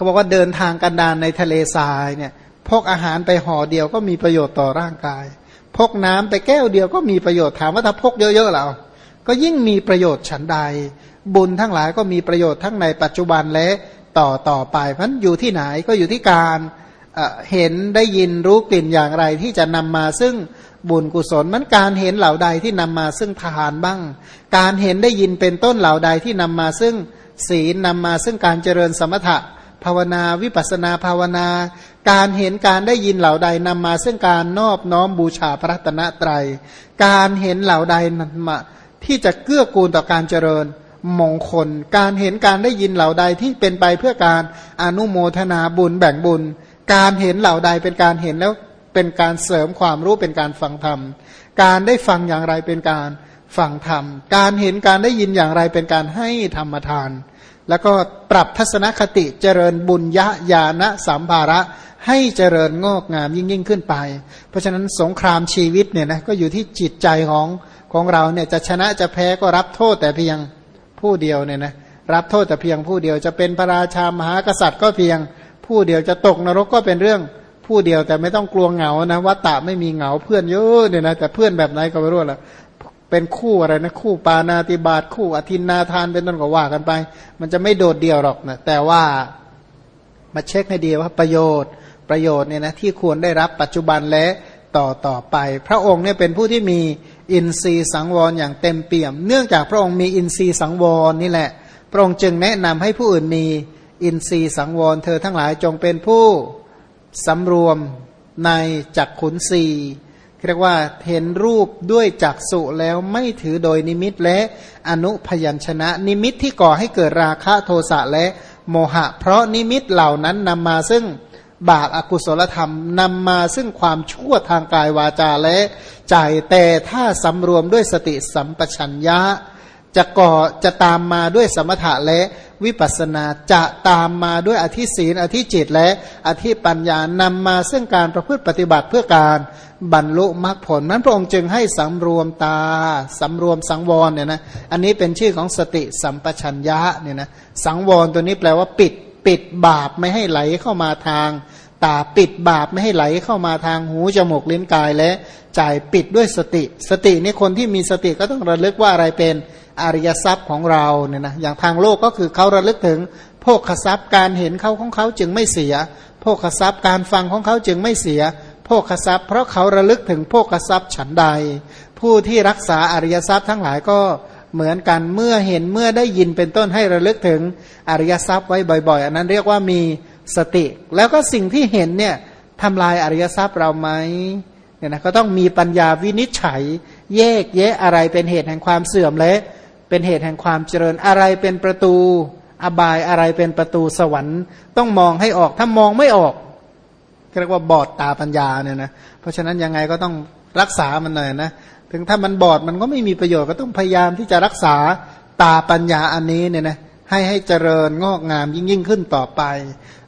เขาบอกว่าเดินทางกันดานในทะเลทรายเนี่ยพกอาหารไปห่อเดียวก็มีประโยชน์ต่อร่างกาย พกน้ำไปแก้วเดียวก็มีประโยชน์ถามว่าถ้าพกเยอะๆแล้วก็ยิ่งมีประโยชน์ฉันใด บุญทั้งหลายก็มีประโยชน์ทั้งในปัจจุบันและต่อต่อไปเพราะอยู่ที่ไหนก็อยู่ที่การเห็นได้ยินรู้กลิ่นอย่างไรที่จะนำมาซึ่งบุญกุศลมันการเห็นเหล่าใดที่นำมาซึ่งทานบ้าง การเห็นได้ยินเป็นต้นเหล่าใดที่นำมาซึ่งศีลนำมาซึ่งการเจริญสมถะ ภาวนาวิปัสนาภาวนา การเห็นการได้ยินเหล่าใดนำมาซึ่งการนอบน้อมบูชาพระตนะไตร การเห็นเหล่าใดนมาที่จะเกื้อกูลต่อการเจริญมงคล การเห็นการได้ยินเหล่าใดที่เป็นไปเพื่อการอนุโมทนาบุญแบ่งบุญ การเห็นเหล่าใดเป็นการเห็นแล้วเป็นการเสริมความรู้เป็นการฟังธรรม การได้ฟังอย่างไรเป็นการ ฟังธรรม การเห็นการได้ยินอย่างไรเป็นการให้ธรรมทาน แล้วก็ปรับทัศนคติเจริญบุญยะญาณสัมภาระ ให้เจริญงอกงามยิ่งยิ่งขึ้นไป เพราะฉะนั้นสงครามชีวิตเนี่ยนะก็อยู่ที่จิตใจของของเราเนี่ยจะชนะจะแพ้ก็รับโทษแต่เพียงผู้เดียวเนี่ยนะรับโทษแต่เพียงผู้เดียวจะเป็นพระราชามหากษัตริย์ก็เพียงผู้เดียวจะตกนรกก็เป็นเรื่องผู้เดียวแต่ไม่ต้องกลัวเหงานะวัตตะไม่มีเหงาเพื่อนเยอะเนี่ยนะแต่เพื่อนแบบไหนก็ไม่รู้ละ เป็นคู่อะไรนะคู่ปานาติบาตคู่อธินนาทานเป็นต้นก็ว่ากันไป มันจะไม่โดดเดี่ยวหรอกนะแต่ว่ามาเช็คให้ดีว่าประโยชน์ประโยชน์เนี่ยนะที่ควรได้รับปัจจุบันและต่อต่อไป พระองค์เนี่ยเป็นผู้ที่มีอินทรีย์สังวรอย่างเต็มเปี่ยม เนื่องจากพระองค์มีอินทรีย์สังวรนี่แหละ พระองค์จึงแนะนำให้ผู้อื่นมีอินทรีย์สังวรเธอทั้งหลายจงเป็นผู้สำรวมในจักขุนสี เรียกว่าเห็นรูปด้วยจักสุแล้วไม่ถือโดยนิมิตและอนุพยัญชนะ นิมิตที่ก่อให้เกิดราคะโทสะและโมหะ เพราะนิมิตเหล่านั้นนำมาซึ่งบาปอากุศลธรรมนำมาซึ่งความชั่วทางกายวาจาและใจแต่ถ้าสำรวมด้วยสติสัมปชัญญะ จะก่อจะตามมาด้วยสมถะและวิปัสนาจะตามมาด้วยอธิศีลอธิจิตและอธิปัญญานำมาซึ่งการประพฤติปฏิบัติเพื่อการบรรลุมรรคผลนั้นพระองค์จึงให้สำรวมตาสำรวมสังวรเนี่ยนะอันนี้เป็นชื่อของสติสัมปชัญญะเนี่ยนะสังวรตัวนี้แปลว่าปิดปิดบาปไม่ให้ไหลเข้ามาทาง ตาปิดบาปไม่ให้ไหลเข้ามาทางหูจมูกลิ้นกายและใจปิดด้วยสติ สตินี่คนที่มีสติก็ต้องระลึกว่าอะไรเป็นอริยทรัพย์ของเราเนี่ยนะอย่างทางโลกก็คือเขาระลึกถึงโภคทรัพย์การเห็นเขาของเขาจึงไม่เสียโภคทรัพย์การฟังของเขาจึงไม่เสียโภคทรัพย์ เพราะเขาระลึกถึงโภคทรัพย์ฉันใด ผู้ที่รักษาอริยทรัพย์ทั้งหลายก็เหมือนกันเมื่อเห็นเมื่อได้ยินเป็นต้นให้ระลึกถึงอริยทรัพย์ไว้บ่อย ๆ อันนั้นเรียกว่ามี สติ แล้วก็สิ่งที่เห็นเนี่ยทำลายอริยทรัพย์เราไหมเนี่ยนะก็ต้องมีปัญญาวินิจฉัย แยกแยะอะไรเป็นเหตุแห่งความเสื่อมและเป็นเหตุแห่งความเจริญอะไรเป็นประตู อบายอะไรเป็นประตูสวรรค์ ต้องมองให้ออกถ้ามองไม่ออกเรียกว่าบอดตาปัญญาเนี่ยนะเพราะฉะนั้นยังไงก็ต้องรักษามันหน่อยนะถึงถ้ามันบอดมันก็ไม่มีประโยชน์ก็ต้องพยายามที่จะรักษาตาปัญญาอันนี้เนี่ยนะ ให้ให้เจริญงอกงามยิ่งยิ่งขึ้นต่อไป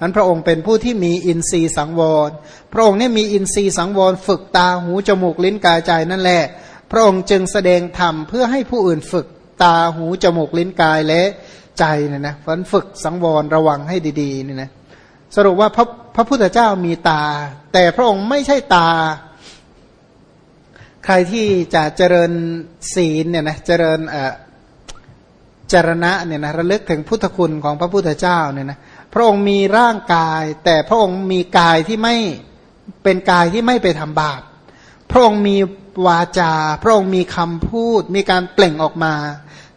นั้นพระองค์เป็นผู้ที่มีอินทรีย์สังวร พระองค์เนี่ยมีอินทรีย์สังวร ฝึกตาหูจมูกลิ้นกายใจนั่นแหละ พระองค์จึงแสดงธรรมเพื่อให้ผู้อื่นฝึกตาหูจมูกลิ้นกายและใจเนี่ยนะฝันฝึกสังวรระวังให้ดีๆเนี่ยนะสรุปว่าพระพระพุทธเจ้ามีตา แต่พระองค์ไม่ใช่ตา ใครที่จะเจริญศีลเนี่ยนะเจริญ จรณะเนี่ยนะระลึกถึงพุทธคุณของพระพุทธเจ้าเนี่ยนะพระองค์มีร่างกาย แต่พระองค์มีกายที่ไม่เป็นกายที่ไม่ไปทำบาป พระองค์มีวาจา พระองค์มีคำพูด มีการเปล่งออกมา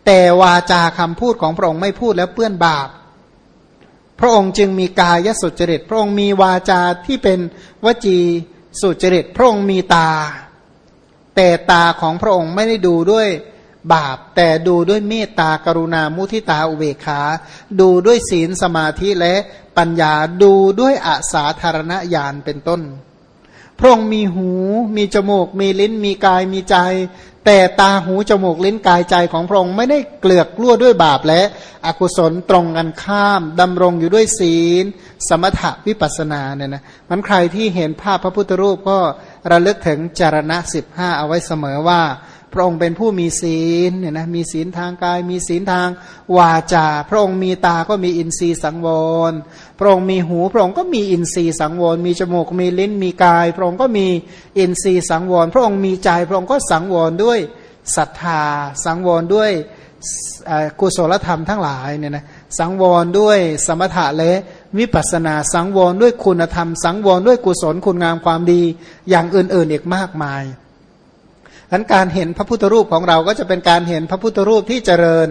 แต่วาจาคำพูดของพระองค์ไม่พูดแล้วเปื้อนบาป พระองค์จึงมีกายสุจริต พระองค์มีวาจาที่เป็นวจีสุจริต พระองค์มีตา แต่ตาของพระองค์ไม่ได้ดูด้วย บาป แต่ดูด้วยเมตตากรุณามุทิตาอุเบกขา ดูด้วยศีลสมาธิและปัญญาดูด้วยอาสาธารณญาณเป็นต้น พระองค์มีหู มีจมูก มีลิ้น มีกายมีใจ แต่ตาหูจมูกลิ้นกายใจของพระองค์ไม่ได้เกลือกกลั้วด้วยบาปและอกุศลตรงกันข้ามดำรงอยู่ด้วยศีล สมถะวิปัสนาเนี่ยนะมันใครที่เห็นภาพพระพุทธรูปก็ระลึกถึงจารณะสิบห้าเอาไว้เสมอว่า พระองค์เป็นผู้มีศีลเนี่ยนะมีศีลทางกาย มีศีลทางวาจา พระองค์มีตาก็มีอินทรีย์สังวร พระองค์มีหู พระองค์ก็มีอินทรีย์สังวร มีจมูกมีลิ้นมีกาย พระองค์ก็มีอินทรีย์สังวร พระองค์มีใจ พระองค์ก็สังวรด้วยศรัทธา สังวรด้วยกุศลธรรมทั้งหลายเนี่ยนะสังวรด้วยสมถะและวิปัสนา สังวรด้วยคุณธรรม สังวรด้วยกุศลคุณงามความดีอย่างอื่นๆอีกมากมาย อันการเห็นพระพุทธรูปของเราก็จะเป็นการเห็นพระพุทธรูปที่เจริญ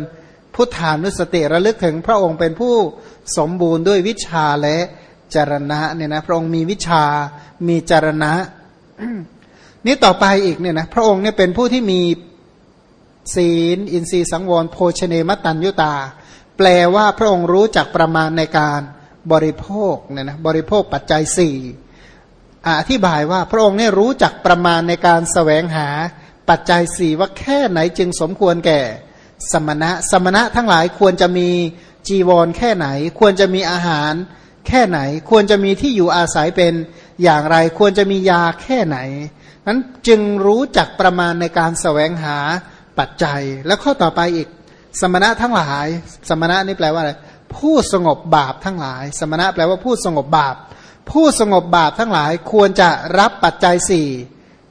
พุทธานุสติระลึกถึงพระองค์เป็นผู้สมบูรณ์ด้วยวิชาและจารณะเนี่ยนะพระองค์มีวิชามีจารณะ นี่ต่อไปอีกเนี่ยนะพระองค์เนี่ยเป็นผู้ที่มีศีล อินทรีย์สังวรโภชเนมตัญยุตา แปลว่าพระองค์รู้จักประมาณในการบริโภคเนี่ยนะบริโภคปัจจัยสี่อธิบายว่าพระองค์เนี่ยรู้จักประมาณในการสแสวงหา ปัจจัยสี่ว่าแค่ไหนจึงสมควรแก่สมณะ สมณะทั้งหลายควรจะมีจีวรแค่ไหน ควรจะมีอาหารแค่ไหน ควรจะมีที่อยู่อาศัยเป็นอย่างไร ควรจะมียาแค่ไหนนั้นจึงรู้จักประมาณในการสแสวงหาปัจจัย แล้วข้อต่อไปอีก สมณะทั้งหลาย สมณะนี่แปลว่าอะไรผู้สงบบาปทั้งหลาย สมณะแปลว่าผู้สงบบาป ผู้สงบบาปทั้งหลายควรจะรับปัจจัยสี่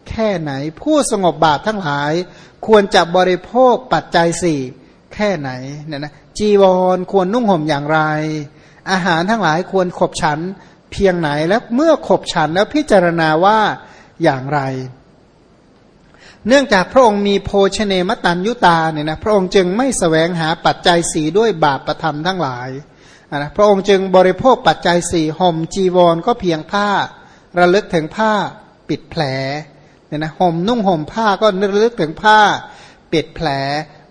แค่ไหน ผู้สงบบาปทั้งหลาย ควรจะบริโภคปัจจัยสี่แค่ไหนเนี่ยนะจีวรควรนุ่งห่มอย่างไร อาหารทั้งหลายควรขบฉันเพียงไหนแล้วเมื่อขบฉันแล้วพิจารณาว่าอย่างไร เนื่องจากพระองค์มีโภชเนมตันยุตาเนี่ยนะพระองค์จึงไม่สแสวงหาปัจจัยสีด้วยบาปประธรรมทั้งหลายนะพระองค์จึงบริโภคปัจจัยสี่ห่มจีวรก็เพียงผ้า ระลึกถึงผ้าปิดแผล เนี่ยนะห่มนุ่งห่มผ้าก็ระลึกถึงผ้าปิดแผล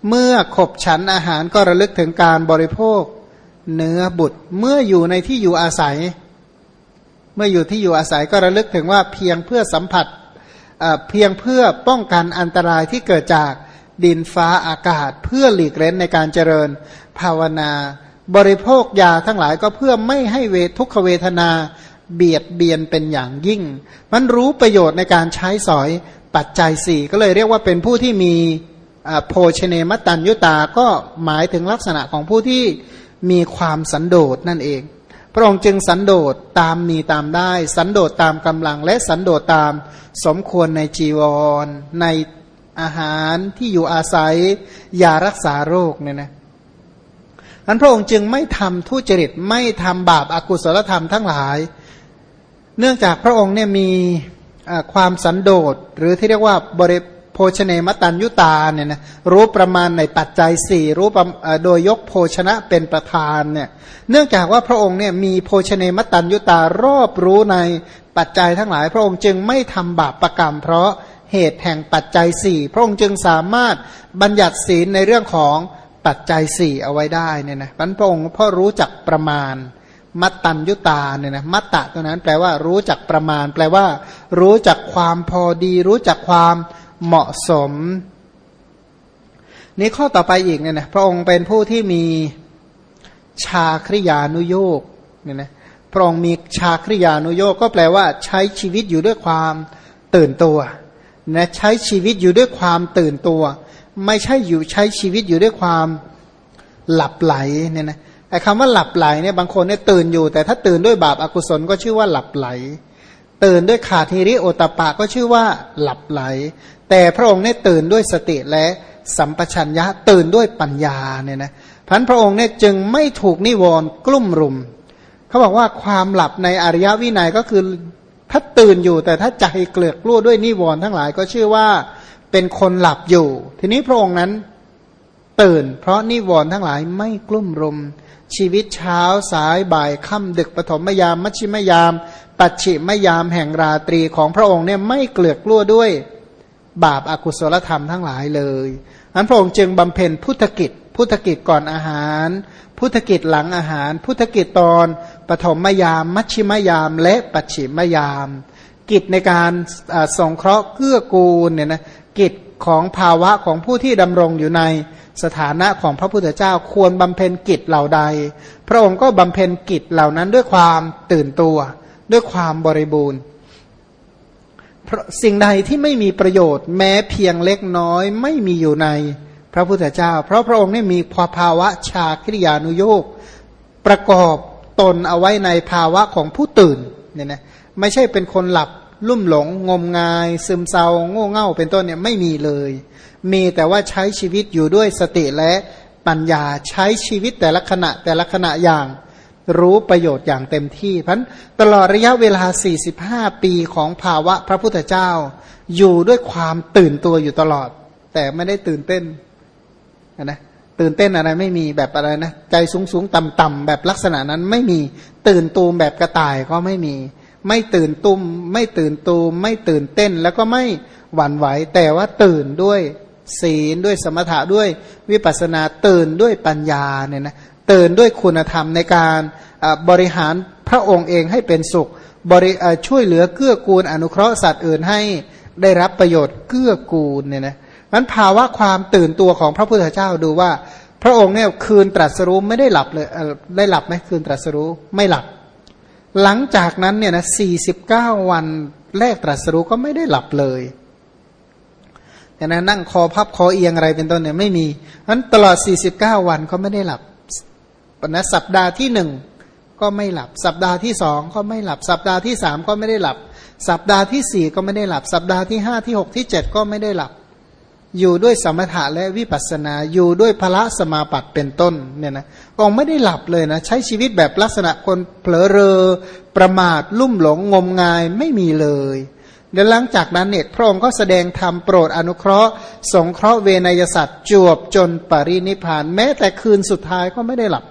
เมื่อขบฉันอาหารก็ระลึกถึงการบริโภค เนื้อบุตรเมื่ออยู่ในที่อยู่อาศัย เมื่ออยู่ที่อยู่อาศัยก็ระลึกถึงว่าเพียงเพื่อสัมผัสเพียงเพื่อป้องกันอันตรายที่เกิดจากดินฟ้าอากาศ เพื่อหลีกเล่นในการเจริญภาวนา บริโภคยาทั้งหลายก็เพื่อไม่ให้เวทุกขเวทนา เบียดเบียนเป็นอย่างยิ่ง มันรู้ประโยชน์ในการใช้สอยปัจจัยสี่ก็เลยเรียกว่าเป็นผู้ที่มีโภชเนมตัญยุตาก็หมายถึงลักษณะของผู้ที่มีความสันโดษนั่นเอง พระองค์จึงสันโดษตามมีตามได้ สันโดษตามกำลัง และสันโดษตามสมควรในจีวร ในอาหารที่อยู่อาศัยยารักษาโรคเนี่ยนะอันพระองค์จึงไม่ทำทุจริตไม่ทำบาปอากุศลธรรมทั้งหลาย เนื่องจากพระองค์เนี่ยมีความสันโดษหรือที่เรียกว่าบริโภชเนมตันยุตาเนี่ยนะรู้ประมาณในปัจจัยสี่รู้โดยยกโภชนะเป็นประธานเนี่ยเนื่องจากว่าพระองค์เนี่ยมีโภชเนมตันยุตารอบรู้ในปัจจัยทั้งหลาย พระองค์จึงไม่ทำบาปประกรรม เพราะเหตุแห่งปัจจัยสี่พระองค์จึงสามารถบัญญัติศีลในเรื่องของปัจจัยสี่เอาไว้ได้เนี่ยนะพระองค์พ่อรู้จักประมาณ มัตตัญยุตาเนี่ยนะมัตตะตัวนั้นแปลว่ารู้จักประมาณ แปลว่า รู้จักความพอดี รู้จักความเหมาะสม นี่ข้อต่อไปอีกเนี่ยนะพระองค์เป็นผู้ที่มีชาคริยานุโยกเนี่ยนะพระองค์มีชาคริยานุโยกก็แปลว่า ใช้ชีวิตอยู่ด้วยความตื่นตัวนะใช้ชีวิตอยู่ด้วยความตื่นตัว ไม่ใช่อยู่ใช้ชีวิตอยู่ด้วยความหลับไหลเนี่ยนะ ไอ้คำว่าหลับไหลเนี่ยบางคนเนี่ยตื่นอยู่ แต่ถ้าตื่นด้วยบาปอากุศลก็ชื่อว่าหลับไหล ตื่นด้วยขาดทีริโอตปะก็ชื่อว่าหลับไหล แต่พระองค์เนี่ยตื่นด้วยสติและสัมปชัญญะตื่นด้วยปัญญาเนี่ยนะพันพระองค์เนี่ยจึงไม่ถูกนิวรณ์กลุ่มรุม เขาบอกว่าความหลับในอริยวินัยก็คือถ้าตื่นอยู่ แต่ถ้าใจเกลือกกลั้วด้วยนิวรณ์ทั้งหลายก็ชื่อว่าเป็นคนหลับอยู่ ทีนี้พระองค์นั้นตื่น เพราะนิวรณ์ทั้งหลายไม่กลุ่มรุม ชีวิตเช้าสายบ่ายค่ำดึกปฐมยาม มัชชิมยาม ปัจฉิมยามแห่งราตรีของพระองค์เนี่ยไม่เกลือกกลั้วด้วยบาปอากุศลธรรมทั้งหลายเลยอันพระองค์จึงบำเพ็ญพุทธกิจ พุทธกิจก่อนอาหาร พุทธกิจหลังอาหาร พุทธกิจตอนปฐมยาม มัชชิมยาม และปัจฉิมยาม กิจในการสงเคราะห์เกื้อกูลเนี่ยนะกิจของภาวะของผู้ที่ดำรงอยู่ใน สถานะของพระพุทธเจ้าควรบำเพ็ญกิจเหล่าใด พระองค์ก็บำเพ็ญกิจเหล่านั้นด้วยความตื่นตัว ด้วยความบริบูรณ์พสิ่งใดที่ไม่มีประโยชน์ แม้เพียงเล็กน้อยไม่มีอยู่ในพระพุทธเจ้า เพราะพระองค์นี่มีภาวะชาคริยานุโยกประกอบตนเอาไว้ในภาวะของผู้ตื่นเนี่ยนะไม่ใช่เป็นคนหลับลุ่มหลง งมงาย ซึมเศร้าโง่เง่าเป็นต้นเนี่ยไม่มีเลย มีแต่ว่าใช้ชีวิตอยู่ด้วยสติและปัญญาใช้ชีวิตแต่ละขณะแต่ละขณะอย่างรู้ประโยชน์อย่างเต็มที่พันตลอดระยะเวลา 45 ปีของภาวะพระพุทธเจ้า อยู่ด้วยความตื่นตัวอยู่ตลอด แต่ไม่ได้ตื่นเต้นนะตื่นเต้นอะไรไม่มีแบบอะไรนะ ใจสูงสูงต่ำต่ำแบบลักษณะนั้นไม่มีตื่นตูมแบบกระต่ายก็ไม่มี ไม่ตื่นตุมไม่ตื่นตูม ไม่ตื่นเต้นแล้วก็ไม่หวั่นไหวแต่ว่าตื่นด้วย ศีลด้วยสมถะด้วยวิปัสนาตื่นด้วยปัญญาเนี่ยนะตื่นด้วยคุณธรรมในการบริหารพระองค์เองให้เป็นสุขบริช่วยเหลือเกื้อกูลอนุเคราะห์สัตว์อื่นให้ได้รับประโยชน์เกื้อกูลเนี่ยนะมันภาวะความตื่นตัวของพระพุทธเจ้าดูว่า พระองค์เนี่ยคืนตรัสรู้ไม่ได้หลับเลยได้หลับไหมคืนตรัสรู้ไม่หลับ หลังจากนั้นเนี่ยนะสี่สิบเก้าวันแรกตรัสรู้ก็ไม่ได้หลับเลย นั้นนั่งคอพับคอเอียงอะไรเป็นต้นเนี่ยไม่มีนั้นตลอดสี่สิบเก้าวันเขาไม่ได้หลับนะสัปดาห์ที่หนึ่งก็ไม่หลับ สัปดาห์ที่สองก็ไม่หลับ สัปดาห์ที่สามก็ไม่ได้หลับ สัปดาห์ที่สี่ก็ไม่ได้หลับ สัปดาห์ที่ห้าที่หกที่เจ็ดก็ไม่ได้หลับ อยู่ด้วยสมถะและวิปัสสนาอยู่ด้วยพระสมาปัติเป็นต้นเนี่ยนะองไม่ได้หลับเลยนะ ใช้ชีวิตแบบลักษณะคนเผลอเรอประมาทลุ่มหลงงมงายไม่มีเลย เดี๋ยวหลังจากนั้นเนี่ยพระองค์ก็แสดงธรรมโปรดอนุเคราะห์ สงเคราะห์เวนยสัตว์จวบจนปรินิพาน แม้แต่คืนสุดท้ายก็ไม่ได้หลับ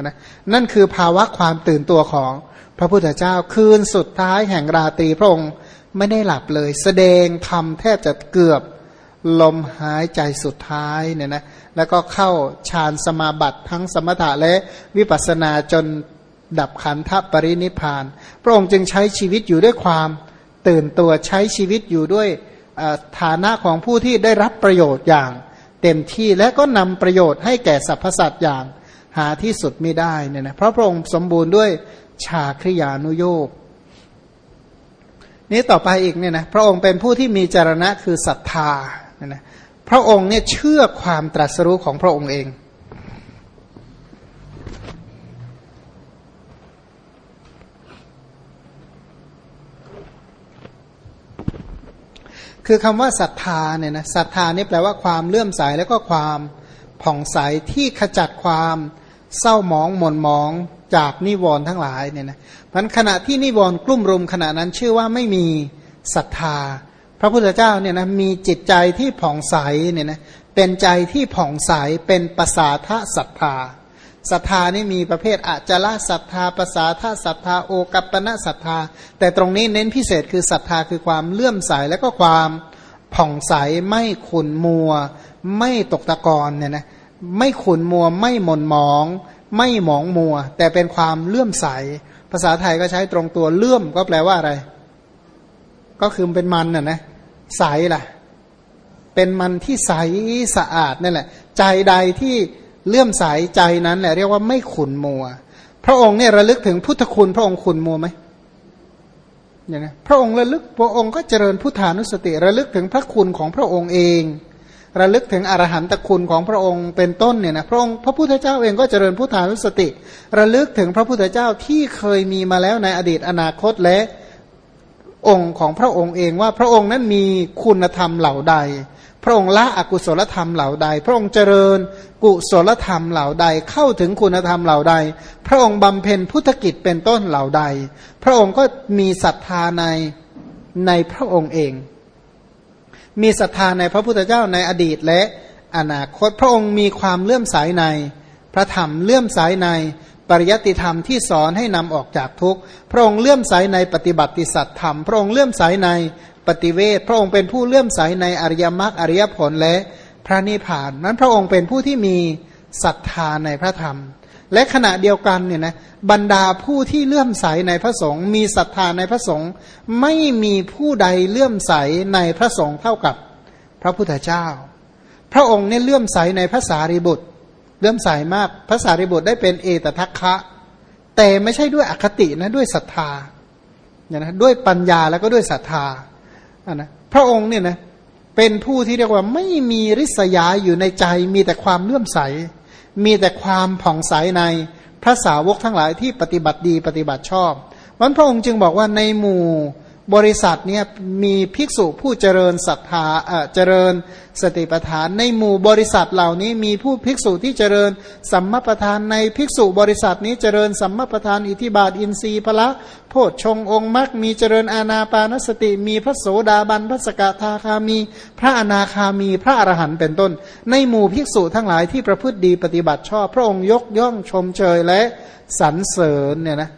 นะนั่นคือภาวะความตื่นตัวของพระพุทธเจ้าคืนสุดท้ายแห่งราตรีพระองค์ไม่ได้หลับเลย แสดงธรรมแทบจะเกือบลมหายใจสุดท้ายเนี่ยนะแล้วก็เข้าฌานสมาบัติทั้งสมถะและวิปัสสนาจนดับขันธปรินิพาน พระองค์จึงใช้ชีวิตอยู่ด้วยความ ตื่นตัวใช้ชีวิตอยู่ด้วยฐานะของผู้ที่ได้รับประโยชน์อย่าง เต็มที่และก็นำประโยชน์ให้แก่สรรพสัตว์อย่างหาที่สุดไม่ได้เนี่ยนะเพราะพระองค์สมบูรณ์ด้วยชาคริยานุโยกนี้ต่อไปอีกเนี่ยนะพระองค์เป็นผู้ที่มีจรณะคือศรัทธาเนี่ยนะพระองค์เนี่ยเชื่อความตรัสรู้ของพระองค์เอง คือคำว่าศรัทธาเนี่ยนะศรัทธานี่แปลว่าความเลื่อมใสแล้วก็ความผ่องใสที่ขจัดความเศร้าหมองหม่นหมองจากนิวรณ์ทั้งหลายเนี่ยนะพันขณะที่นิวรณ์กลุ่มรุมขณะนั้นชื่อว่าไม่มีศรัทธา พระพุทธเจ้าเนี่ยนะมีจิตใจที่ผ่องใสเนี่ยนะเป็นใจที่ผ่องใสเป็นภาษาทะศรัทธา ศรัทธานี่มีประเภทอาจละศรัทธาภาษาทศรัทธาโอกัปปณะศรัทธา แต่ตรงนี้เน้นพิเศษคือศรัทธาคือความเลื่อมใสและก็ความผ่องใสไม่ขุนมัว ไม่ตกตะกอนเนี่ยนะไม่ขุนมัว ไม่หม่นหมอง ไม่หมองมัว แต่เป็นความเลื่อมใส ภาษาไทยก็ใช้ตรงตัวเลื่อมก็แปลว่าอะไร ก็คือเป็นมันน่ะนะใสล่ะ เป็นมันที่ใสสะอาดนั่นแหละ ใจใดที่ เลื่อมใสใจนั้นแหละเรียกว่าไม่ขุนมัว พระองค์เนี่ยระลึกถึงพุทธคุณ พระองค์ขุนมัวไหมอย่างนี้พระองค์ระลึกพระองค์ก็เจริญพุทธานุสติระลึกถึงพระคุณของพระองค์เอง ระลึกถึงอรหันตคุณของพระองค์เป็นต้นเนี่ยนะพระองค์พระพุทธเจ้าเองก็เจริญพุทธานุสติ ระลึกถึงพระพุทธเจ้าที่เคยมีมาแล้วในอดีตอนาคตและองค์ของพระองค์เองว่าพระองค์นั้นมีคุณธรรมเหล่าใด พระองค์ละอกุศลธรรมเหล่าใด พระองค์เจริญ กุศลธรรมเหล่าใดเข้าถึงคุณธรรมเหล่าใด พระองค์บำเพ็ญพุทธกิจเป็นต้นเหล่าใด พระองค์ก็มีศรัทธาในในพระองค์เอง มีศรัทธาในพระพุทธเจ้าในอดีตและอนาคตพระองค์มีความเลื่อมใสใน พระธรรมเลื่อมใสในปริยัติธรรมที่สอนให้นำออกจากทุกข์ พระองค์เลื่อมใสในปฏิบัติสัตธรรม พระองค์เลื่อมใสในปฏิเวทพระองค์เป็นผู้เลื่อมใสในอริยมรรคอริยผลและ พระนิพพานนั้นพระองค์เป็นผู้ที่มีศรัทธาในพระธรรม และขณะเดียวกันเนี่ยนะบรรดาผู้ที่เลื่อมใสในพระสงฆ์มีศรัทธาในพระสงฆ์ไม่มีผู้ใดเลื่อมใสในพระสงฆ์เท่ากับพระพุทธเจ้า พระองค์เนี่ยเลื่อมใสในพระสารีบุตรเลื่อมใสมากพระสารีบุตรได้เป็นเอตทัคคะ แต่ไม่ใช่ด้วยอคตินะด้วยศรัทธาเนี่ยนะด้วยปัญญาแล้วก็ด้วยศรัทธาอะนะพระองค์เนี่ยนะ เป็นผู้ที่เรียกว่าไม่มีริษยาอยู่ในใจ มีแต่ความเลื่อมใส มีแต่ความผ่องใสในพระสาวกทั้งหลายที่ปฏิบัติดีปฏิบัติชอบวันพระองค์จึงบอกว่าในหมู่ บริษัทเนี่ยมีภิกษุผู้เจริญศรัทธาเจริญสติปัฏฐาน ในหมู่บริษัทเหล่านี้มีผู้ภิกษุที่เจริญสัมมาประธานในภิกษุบริษัทนี้เจริญสัมมาประธานอิทิบาทอินทรีย์พละโพชฌงองค์มรรคมีเจริญอาณาปานสติ มีพระโสดาบันพระสกทาคามี พระอนาคามีพระอรหันต์เป็นต้น ในหมู่ภิกษุทั้งหลายที่ประพฤติดีปฏิบัติชอบ พระองค์ยกย่องชมเชยและสรรเสริญเนี่ยนะ